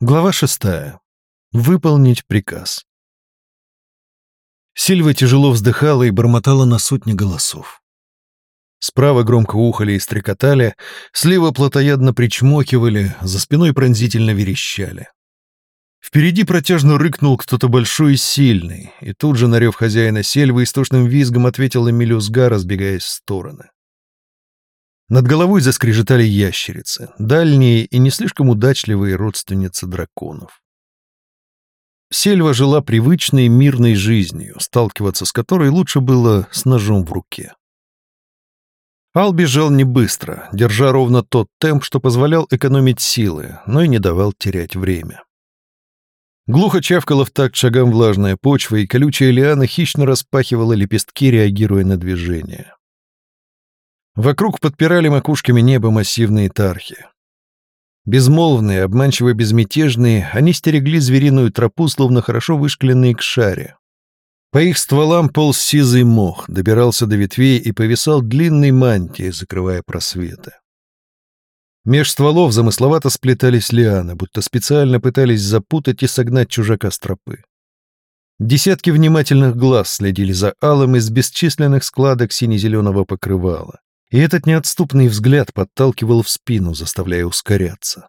Глава шестая. Выполнить приказ. Сильва тяжело вздыхала и бормотала на сотни голосов. Справа громко ухали и стрекотали, слева плотоядно причмокивали, за спиной пронзительно верещали. Впереди протяжно рыкнул кто-то большой и сильный, и тут же на рев хозяина сельвы истошным визгом ответила мелюзга, разбегаясь в стороны. Над головой заскрежетали ящерицы, дальние и не слишком удачливые родственницы драконов. Сельва жила привычной мирной жизнью, сталкиваться с которой лучше было с ножом в руке. Ал бежал не быстро, держа ровно тот темп, что позволял экономить силы, но и не давал терять время. Глухо чавкала в такт шагам влажная почва, и колючая лиана хищно распахивала лепестки, реагируя на движение. Вокруг подпирали макушками небо массивные тархи. Безмолвные, обманчиво безмятежные, они стерегли звериную тропу, словно хорошо вышкленные к шаре. По их стволам полз сизый мох, добирался до ветвей и повисал длинной мантией, закрывая просветы. Меж стволов замысловато сплетались лианы, будто специально пытались запутать и согнать чужака с тропы. Десятки внимательных глаз следили за алым из бесчисленных складок сине-зеленого покрывала. И этот неотступный взгляд подталкивал в спину, заставляя ускоряться.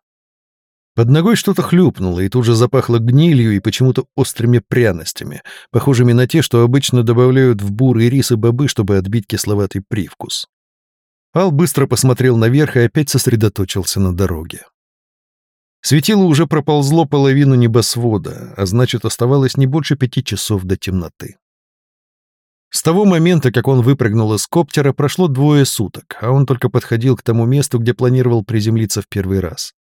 Под ногой что-то хлюпнуло, и тут же запахло гнилью и почему-то острыми пряностями, похожими на те, что обычно добавляют в бурый рис и бобы, чтобы отбить кисловатый привкус. Ал быстро посмотрел наверх и опять сосредоточился на дороге. Светило уже проползло половину небосвода, а значит, оставалось не больше пяти часов до темноты. С того момента, как он выпрыгнул из коптера, прошло двое суток, а он только подходил к тому месту, где планировал приземлиться в первый раз.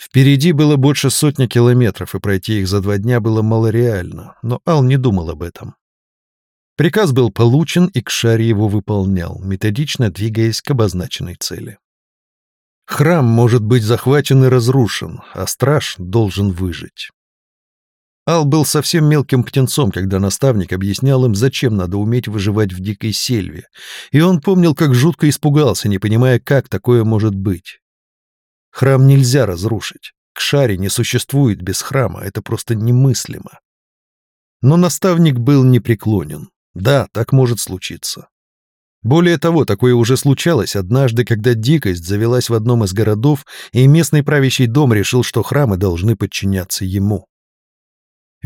Впереди было больше сотни километров, и пройти их за два дня было малореально, но Ал не думал об этом. Приказ был получен, и Кшари его выполнял, методично двигаясь к обозначенной цели. Храм может быть захвачен и разрушен, а страж должен выжить. Ал был совсем мелким птенцом, когда наставник объяснял им, зачем надо уметь выживать в дикой сельве, и он помнил, как жутко испугался, не понимая, как такое может быть. Храм нельзя разрушить. К шаре не существует без храма, это просто немыслимо. Но наставник был непреклонен. Да, так может случиться. Более того, такое уже случалось однажды, когда дикость завелась в одном из городов, и местный правящий дом решил, что храмы должны подчиняться ему.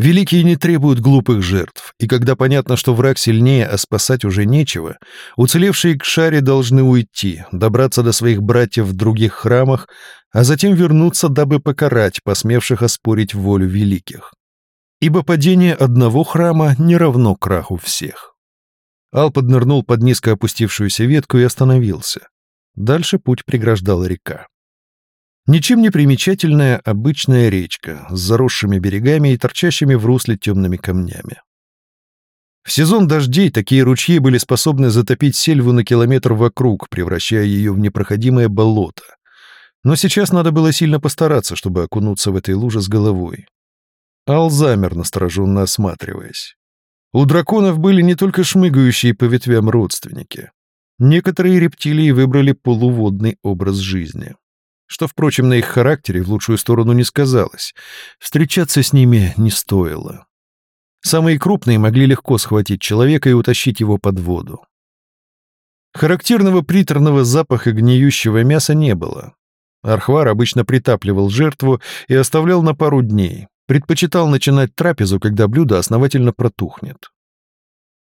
Великие не требуют глупых жертв, и когда понятно, что враг сильнее, а спасать уже нечего, уцелевшие к шаре должны уйти, добраться до своих братьев в других храмах, а затем вернуться, дабы покарать посмевших оспорить волю великих. Ибо падение одного храма не равно краху всех. Ал поднырнул под низко опустившуюся ветку и остановился. Дальше путь преграждала река. Ничем не примечательная обычная речка с заросшими берегами и торчащими в русле темными камнями. В сезон дождей такие ручьи были способны затопить сельву на километр вокруг, превращая ее в непроходимое болото. Но сейчас надо было сильно постараться, чтобы окунуться в этой луже с головой. Ал замер, настороженно осматриваясь. У драконов были не только шмыгающие по ветвям родственники. Некоторые рептилии выбрали полуводный образ жизни что, впрочем, на их характере в лучшую сторону не сказалось. Встречаться с ними не стоило. Самые крупные могли легко схватить человека и утащить его под воду. Характерного приторного запаха гниющего мяса не было. Архвар обычно притапливал жертву и оставлял на пару дней, предпочитал начинать трапезу, когда блюдо основательно протухнет.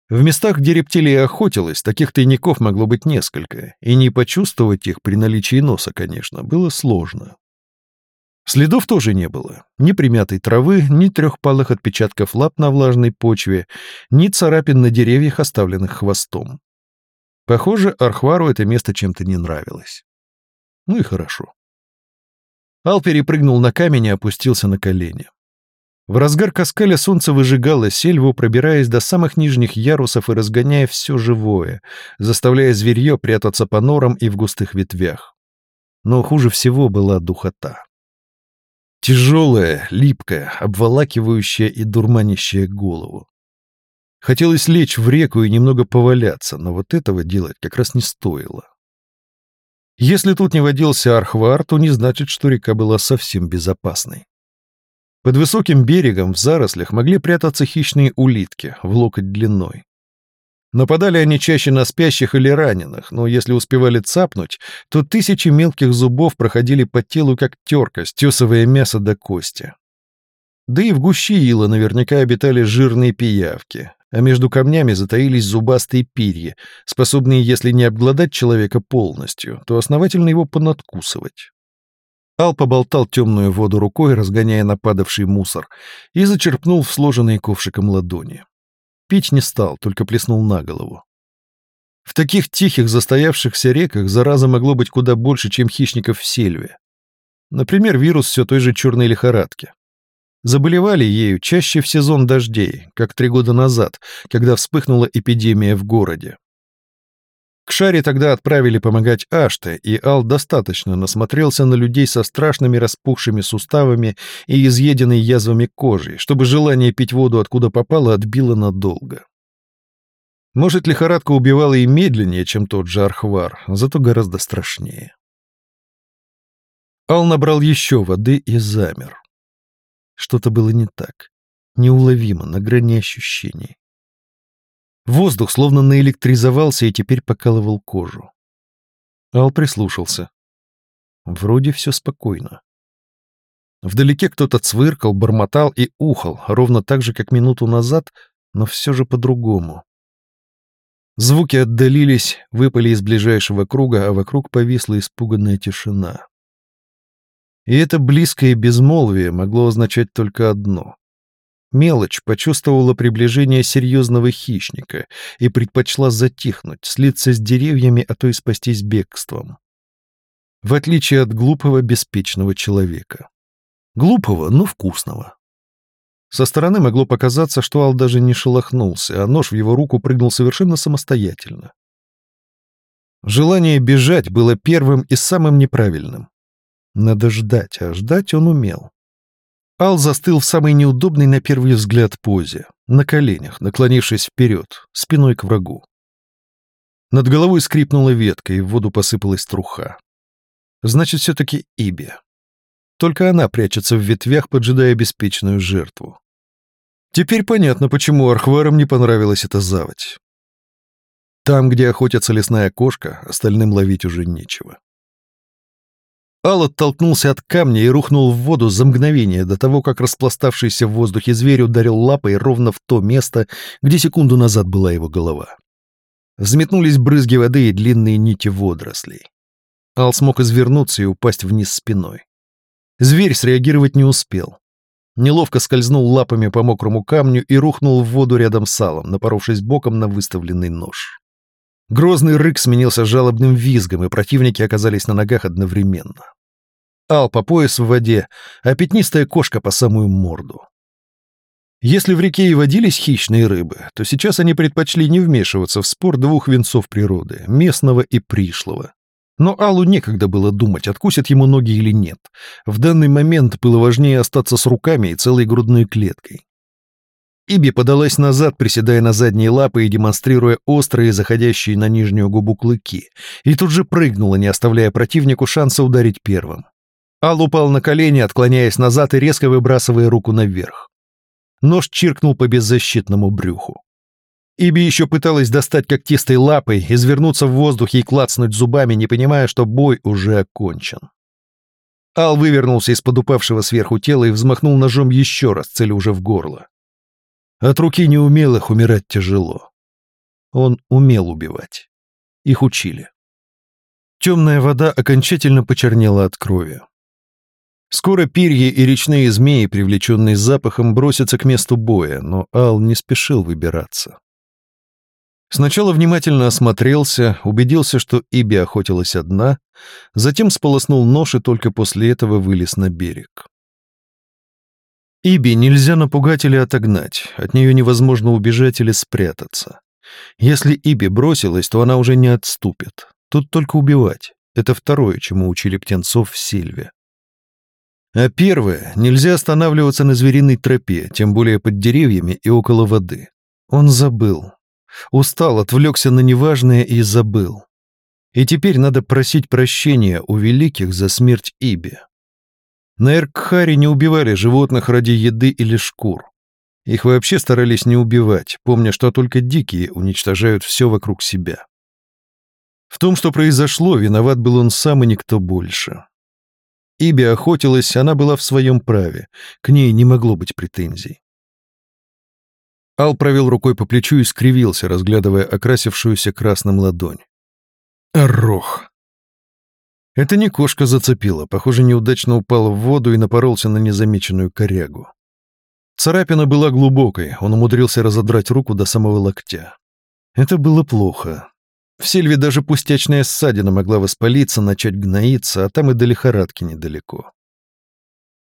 В местах, где рептилия охотилась, таких тайников могло быть несколько, и не почувствовать их при наличии носа, конечно, было сложно. Следов тоже не было. Ни примятой травы, ни трехпалых отпечатков лап на влажной почве, ни царапин на деревьях, оставленных хвостом. Похоже, Архвару это место чем-то не нравилось. Ну и хорошо. Ал перепрыгнул на камень и опустился на колени. В разгар каскаля солнце выжигало сельву, пробираясь до самых нижних ярусов и разгоняя все живое, заставляя зверье прятаться по норам и в густых ветвях. Но хуже всего была духота. Тяжелая, липкая, обволакивающая и дурманящая голову. Хотелось лечь в реку и немного поваляться, но вот этого делать как раз не стоило. Если тут не водился архвар, то не значит, что река была совсем безопасной. Под высоким берегом в зарослях могли прятаться хищные улитки в локоть длиной. Нападали они чаще на спящих или раненых, но если успевали цапнуть, то тысячи мелких зубов проходили по телу как терка, стесывая мясо до кости. Да и в гуще ила наверняка обитали жирные пиявки, а между камнями затаились зубастые перья, способные, если не обглодать человека полностью, то основательно его понадкусывать. Ал поболтал темную воду рукой, разгоняя нападавший мусор, и зачерпнул в сложенные ковшиком ладони. Пить не стал, только плеснул на голову. В таких тихих застоявшихся реках зараза могло быть куда больше, чем хищников в сельве. Например, вирус все той же черной лихорадки. Заболевали ею чаще в сезон дождей, как три года назад, когда вспыхнула эпидемия в городе. К Шаре тогда отправили помогать Аште, и Ал достаточно насмотрелся на людей со страшными распухшими суставами и изъеденной язвами кожей, чтобы желание пить воду откуда попало отбило надолго. Может, лихорадка убивала и медленнее, чем тот же Архвар, зато гораздо страшнее. Ал набрал еще воды и замер. Что-то было не так, неуловимо, на грани ощущений. Воздух словно наэлектризовался и теперь покалывал кожу. Ал прислушался. Вроде все спокойно. Вдалеке кто-то цвыркал, бормотал и ухал, ровно так же, как минуту назад, но все же по-другому. Звуки отдалились, выпали из ближайшего круга, а вокруг повисла испуганная тишина. И это близкое безмолвие могло означать только одно. Мелочь почувствовала приближение серьезного хищника и предпочла затихнуть, слиться с деревьями, а то и спастись бегством. В отличие от глупого, беспечного человека. Глупого, но вкусного. Со стороны могло показаться, что Ал даже не шелохнулся, а нож в его руку прыгнул совершенно самостоятельно. Желание бежать было первым и самым неправильным. Надо ждать, а ждать он умел. Ал застыл в самой неудобной на первый взгляд позе, на коленях, наклонившись вперед, спиной к врагу. Над головой скрипнула ветка, и в воду посыпалась труха. Значит, все-таки Иби. Только она прячется в ветвях, поджидая беспечную жертву. Теперь понятно, почему архварам не понравилась эта заводь. Там, где охотится лесная кошка, остальным ловить уже нечего. Ал оттолкнулся от камня и рухнул в воду за мгновение до того, как распластавшийся в воздухе зверь ударил лапой ровно в то место, где секунду назад была его голова. Взметнулись брызги воды и длинные нити водорослей. Ал смог извернуться и упасть вниз спиной. Зверь среагировать не успел. Неловко скользнул лапами по мокрому камню и рухнул в воду рядом с Алом, напоровшись боком на выставленный нож. Грозный рык сменился жалобным визгом, и противники оказались на ногах одновременно. Ал по пояс в воде, а пятнистая кошка по самую морду. Если в реке и водились хищные рыбы, то сейчас они предпочли не вмешиваться в спор двух венцов природы, местного и пришлого. Но Аллу некогда было думать, откусят ему ноги или нет. В данный момент было важнее остаться с руками и целой грудной клеткой. Иби подалась назад, приседая на задние лапы и демонстрируя острые, заходящие на нижнюю губу клыки, и тут же прыгнула, не оставляя противнику шанса ударить первым. Ал упал на колени, отклоняясь назад и резко выбрасывая руку наверх. Нож чиркнул по беззащитному брюху. Иби еще пыталась достать когтистой лапой, извернуться в воздухе и клацнуть зубами, не понимая, что бой уже окончен. Ал вывернулся из-под упавшего сверху тела и взмахнул ножом еще раз, целя уже в горло. От руки неумелых умирать тяжело. Он умел убивать. Их учили. Темная вода окончательно почернела от крови. Скоро перья и речные змеи, привлеченные запахом, бросятся к месту боя, но Ал не спешил выбираться. Сначала внимательно осмотрелся, убедился, что Иби охотилась одна, затем сполоснул нож и только после этого вылез на берег. Иби нельзя напугать или отогнать, от нее невозможно убежать или спрятаться. Если Иби бросилась, то она уже не отступит. Тут только убивать. Это второе, чему учили птенцов в Сильве. А первое, нельзя останавливаться на звериной тропе, тем более под деревьями и около воды. Он забыл. Устал, отвлекся на неважное и забыл. И теперь надо просить прощения у великих за смерть Иби. На Эркхаре не убивали животных ради еды или шкур. Их вообще старались не убивать, помня, что только дикие уничтожают все вокруг себя. В том, что произошло, виноват был он сам и никто больше. Иби охотилась, она была в своем праве, к ней не могло быть претензий. Ал провел рукой по плечу и скривился, разглядывая окрасившуюся красным ладонь. Орох. Это не кошка зацепила, похоже, неудачно упал в воду и напоролся на незамеченную корягу. Царапина была глубокой, он умудрился разодрать руку до самого локтя. Это было плохо. В сельве даже пустячная ссадина могла воспалиться, начать гноиться, а там и до лихорадки недалеко.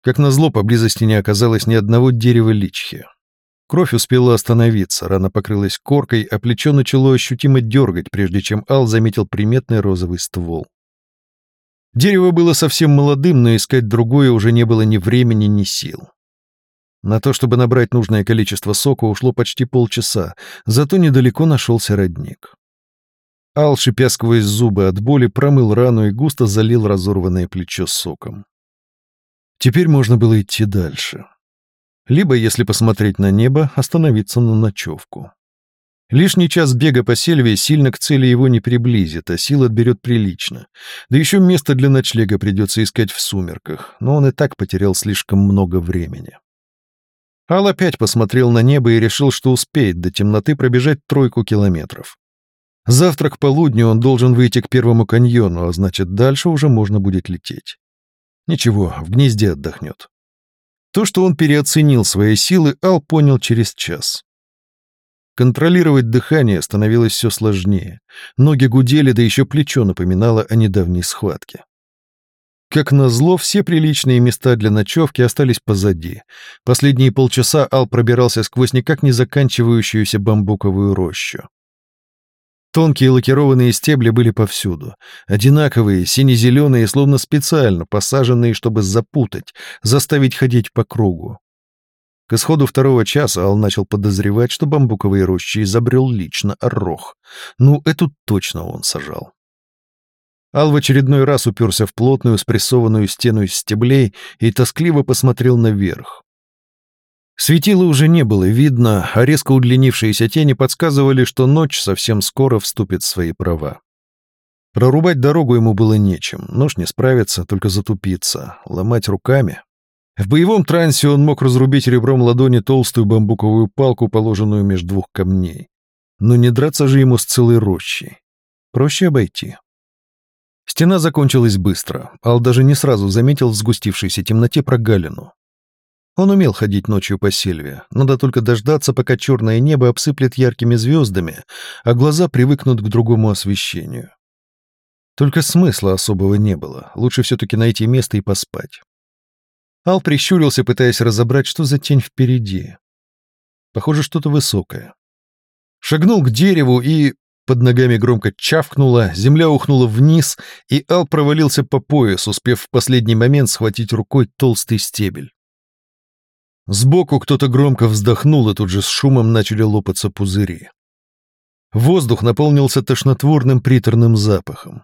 Как назло, поблизости не оказалось ни одного дерева личхи. Кровь успела остановиться, рана покрылась коркой, а плечо начало ощутимо дергать, прежде чем Ал заметил приметный розовый ствол. Дерево было совсем молодым, но искать другое уже не было ни времени, ни сил. На то, чтобы набрать нужное количество сока, ушло почти полчаса, зато недалеко нашелся родник. Ал, шипя сквозь зубы от боли, промыл рану и густо залил разорванное плечо соком. Теперь можно было идти дальше либо, если посмотреть на небо, остановиться на ночевку. Лишний час бега по сельве сильно к цели его не приблизит, а сил отберет прилично. Да еще место для ночлега придется искать в сумерках, но он и так потерял слишком много времени. Ал опять посмотрел на небо и решил, что успеет до темноты пробежать тройку километров. Завтра к полудню он должен выйти к первому каньону, а значит, дальше уже можно будет лететь. Ничего, в гнезде отдохнет. То, что он переоценил свои силы, Ал понял через час. Контролировать дыхание становилось все сложнее. Ноги гудели, да еще плечо напоминало о недавней схватке. Как назло, все приличные места для ночевки остались позади. Последние полчаса Ал пробирался сквозь никак не заканчивающуюся бамбуковую рощу. Тонкие лакированные стебли были повсюду. Одинаковые, сине-зеленые, словно специально посаженные, чтобы запутать, заставить ходить по кругу. К исходу второго часа Ал начал подозревать, что бамбуковые рощи изобрел лично Орох. Ну, эту точно он сажал. Ал в очередной раз уперся в плотную спрессованную стену из стеблей и тоскливо посмотрел наверх. Светила уже не было видно, а резко удлинившиеся тени подсказывали, что ночь совсем скоро вступит в свои права. Прорубать дорогу ему было нечем, нож не справится, только затупиться, ломать руками. В боевом трансе он мог разрубить ребром ладони толстую бамбуковую палку, положенную между двух камней. Но не драться же ему с целой рощей. Проще обойти. Стена закончилась быстро. Ал даже не сразу заметил в сгустившейся темноте прогалину. Он умел ходить ночью по сельве, надо только дождаться, пока черное небо обсыплет яркими звездами, а глаза привыкнут к другому освещению. Только смысла особого не было, лучше все-таки найти место и поспать. Ал прищурился, пытаясь разобрать, что за тень впереди. Похоже, что-то высокое. Шагнул к дереву и... Под ногами громко чавкнуло, земля ухнула вниз, и Ал провалился по пояс, успев в последний момент схватить рукой толстый стебель. Сбоку кто-то громко вздохнул, и тут же с шумом начали лопаться пузыри. Воздух наполнился тошнотворным приторным запахом.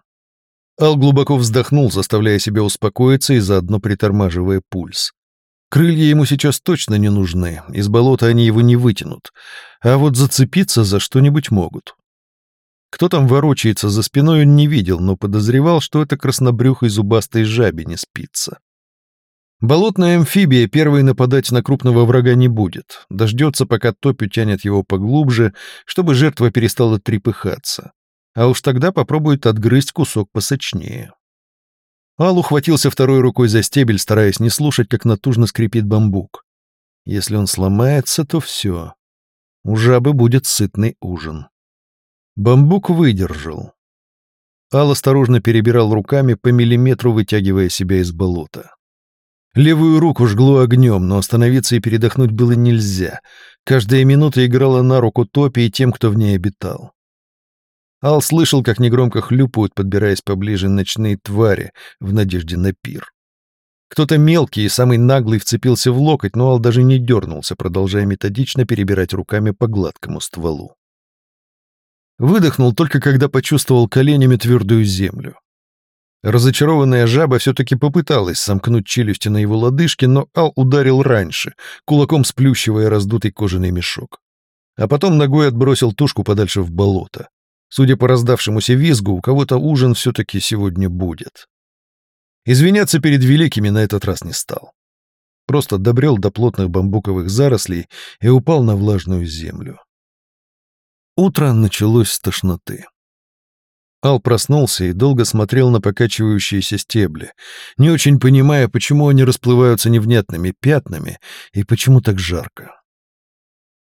Ал глубоко вздохнул, заставляя себя успокоиться и заодно притормаживая пульс. Крылья ему сейчас точно не нужны, из болота они его не вытянут, а вот зацепиться за что-нибудь могут. Кто там ворочается за спиной, он не видел, но подозревал, что это краснобрюхой зубастой жабе не спится. Болотная амфибия первой нападать на крупного врага не будет, дождется, пока топь утянет его поглубже, чтобы жертва перестала трепыхаться. А уж тогда попробует отгрызть кусок посочнее. Ал ухватился второй рукой за стебель, стараясь не слушать, как натужно скрипит бамбук. Если он сломается, то все. У жабы будет сытный ужин. Бамбук выдержал. Ал осторожно перебирал руками, по миллиметру вытягивая себя из болота. Левую руку жгло огнем, но остановиться и передохнуть было нельзя. Каждая минута играла на руку топи и тем, кто в ней обитал. Ал слышал, как негромко хлюпают, подбираясь поближе ночные твари в надежде на пир. Кто-то мелкий и самый наглый вцепился в локоть, но Ал даже не дернулся, продолжая методично перебирать руками по гладкому стволу. Выдохнул только когда почувствовал коленями твердую землю. Разочарованная жаба все-таки попыталась сомкнуть челюсти на его лодыжке, но Ал ударил раньше, кулаком сплющивая раздутый кожаный мешок. А потом ногой отбросил тушку подальше в болото. Судя по раздавшемуся визгу, у кого-то ужин все-таки сегодня будет. Извиняться перед великими на этот раз не стал. Просто добрел до плотных бамбуковых зарослей и упал на влажную землю. Утро началось с тошноты. Ал проснулся и долго смотрел на покачивающиеся стебли, не очень понимая, почему они расплываются невнятными пятнами и почему так жарко.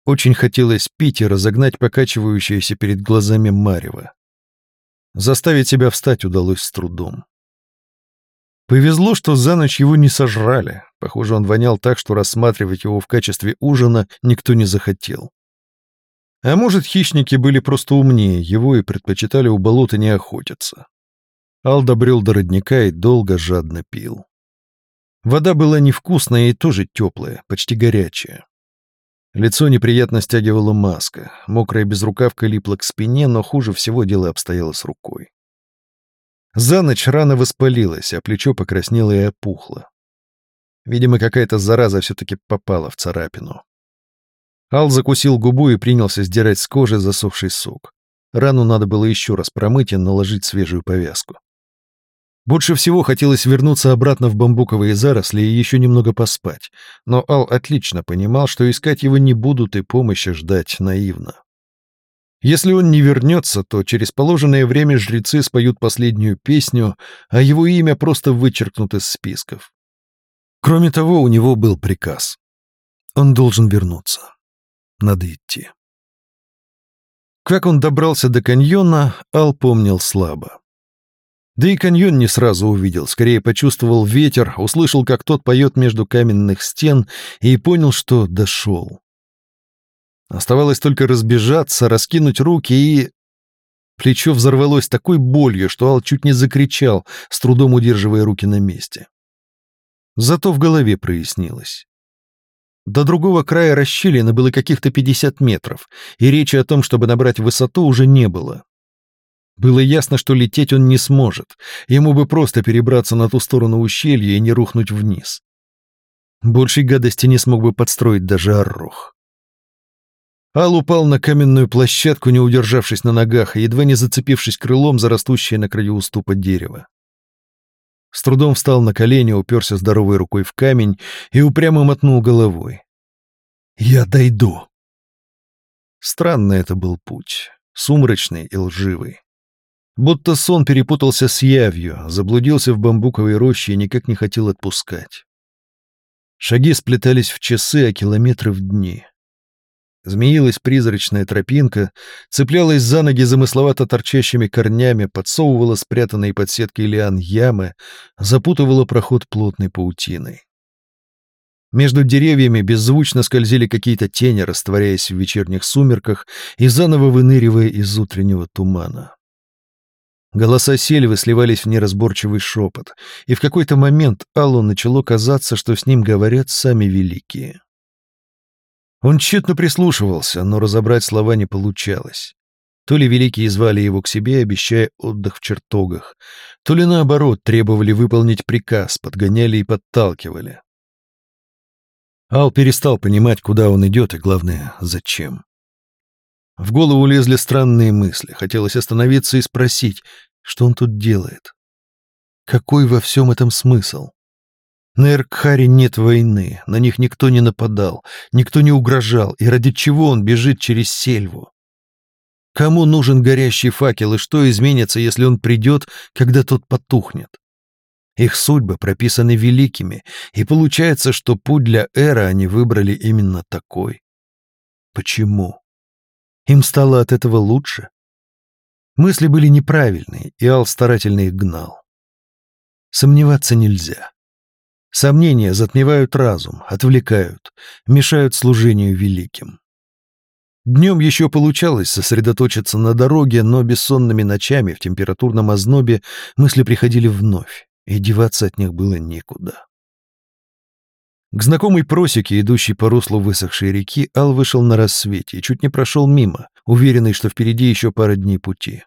Очень хотелось пить и разогнать покачивающееся перед глазами марево. Заставить себя встать удалось с трудом. Повезло, что за ночь его не сожрали. Похоже, он вонял так, что рассматривать его в качестве ужина никто не захотел. А может, хищники были просто умнее его и предпочитали у болота не охотиться. Ал добрел до родника и долго жадно пил. Вода была невкусная и тоже теплая, почти горячая. Лицо неприятно стягивала маска, мокрая безрукавка липла к спине, но хуже всего дело обстояло с рукой. За ночь рана воспалилась, а плечо покраснело и опухло. Видимо, какая-то зараза все-таки попала в царапину. Ал закусил губу и принялся сдирать с кожи засохший сок. Рану надо было еще раз промыть и наложить свежую повязку. Больше всего хотелось вернуться обратно в бамбуковые заросли и еще немного поспать, но Ал отлично понимал, что искать его не будут и помощи ждать наивно. Если он не вернется, то через положенное время жрецы споют последнюю песню, а его имя просто вычеркнут из списков. Кроме того, у него был приказ. Он должен вернуться. Надо идти. Как он добрался до каньона, Ал помнил слабо. Да и каньон не сразу увидел, скорее почувствовал ветер, услышал, как тот поет между каменных стен, и понял, что дошел. Оставалось только разбежаться, раскинуть руки и... Плечо взорвалось такой болью, что Ал чуть не закричал, с трудом удерживая руки на месте. Зато в голове прояснилось. До другого края расщелины было каких-то 50 метров, и речи о том, чтобы набрать высоту, уже не было. Было ясно, что лететь он не сможет, ему бы просто перебраться на ту сторону ущелья и не рухнуть вниз. Большей гадости не смог бы подстроить даже Аррох. Ал упал на каменную площадку, не удержавшись на ногах и едва не зацепившись крылом за растущее на краю уступа дерева. С трудом встал на колени, уперся здоровой рукой в камень и упрямо мотнул головой. «Я дойду!» Странный это был путь, сумрачный и лживый. Будто сон перепутался с явью, заблудился в бамбуковой роще и никак не хотел отпускать. Шаги сплетались в часы, а километры в дни. Змеилась призрачная тропинка, цеплялась за ноги замысловато торчащими корнями, подсовывала спрятанные под сеткой лиан ямы, запутывала проход плотной паутиной. Между деревьями беззвучно скользили какие-то тени, растворяясь в вечерних сумерках и заново выныривая из утреннего тумана. Голоса сельвы сливались в неразборчивый шепот, и в какой-то момент Аллу начало казаться, что с ним говорят сами великие. Он тщетно прислушивался, но разобрать слова не получалось. То ли великие звали его к себе, обещая отдых в чертогах, то ли наоборот требовали выполнить приказ, подгоняли и подталкивали. Ал перестал понимать, куда он идет и, главное, зачем. В голову лезли странные мысли. Хотелось остановиться и спросить, что он тут делает. Какой во всем этом смысл? На Эркхаре нет войны, на них никто не нападал, никто не угрожал, и ради чего он бежит через сельву? Кому нужен горящий факел, и что изменится, если он придет, когда тот потухнет? Их судьбы прописаны великими, и получается, что путь для Эра они выбрали именно такой. Почему? Им стало от этого лучше? Мысли были неправильные, и Ал старательно их гнал. Сомневаться нельзя. Сомнения затмевают разум, отвлекают, мешают служению великим. Днем еще получалось сосредоточиться на дороге, но бессонными ночами в температурном ознобе мысли приходили вновь, и деваться от них было некуда. К знакомой просеке, идущей по руслу высохшей реки, Ал вышел на рассвете и чуть не прошел мимо, уверенный, что впереди еще пара дней пути.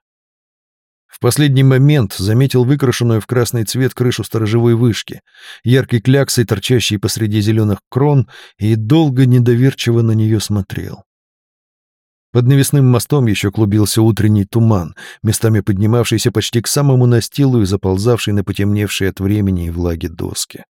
В последний момент заметил выкрашенную в красный цвет крышу сторожевой вышки, яркой кляксой, торчащей посреди зеленых крон, и долго недоверчиво на нее смотрел. Под навесным мостом еще клубился утренний туман, местами поднимавшийся почти к самому настилу и заползавший на потемневшие от времени и влаги доски.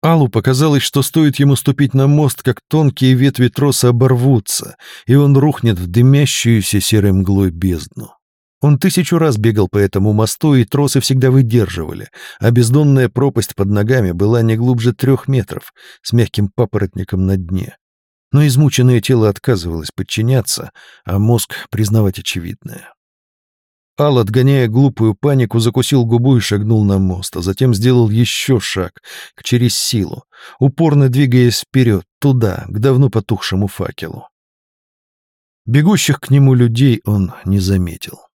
Аллу показалось, что стоит ему ступить на мост, как тонкие ветви троса оборвутся, и он рухнет в дымящуюся серой мглой бездну. Он тысячу раз бегал по этому мосту, и тросы всегда выдерживали, а бездонная пропасть под ногами была не глубже трех метров, с мягким папоротником на дне. Но измученное тело отказывалось подчиняться, а мозг признавать очевидное. Ал, отгоняя глупую панику, закусил губу и шагнул на мост, а затем сделал еще шаг, через силу, упорно двигаясь вперед, туда, к давно потухшему факелу. Бегущих к нему людей он не заметил.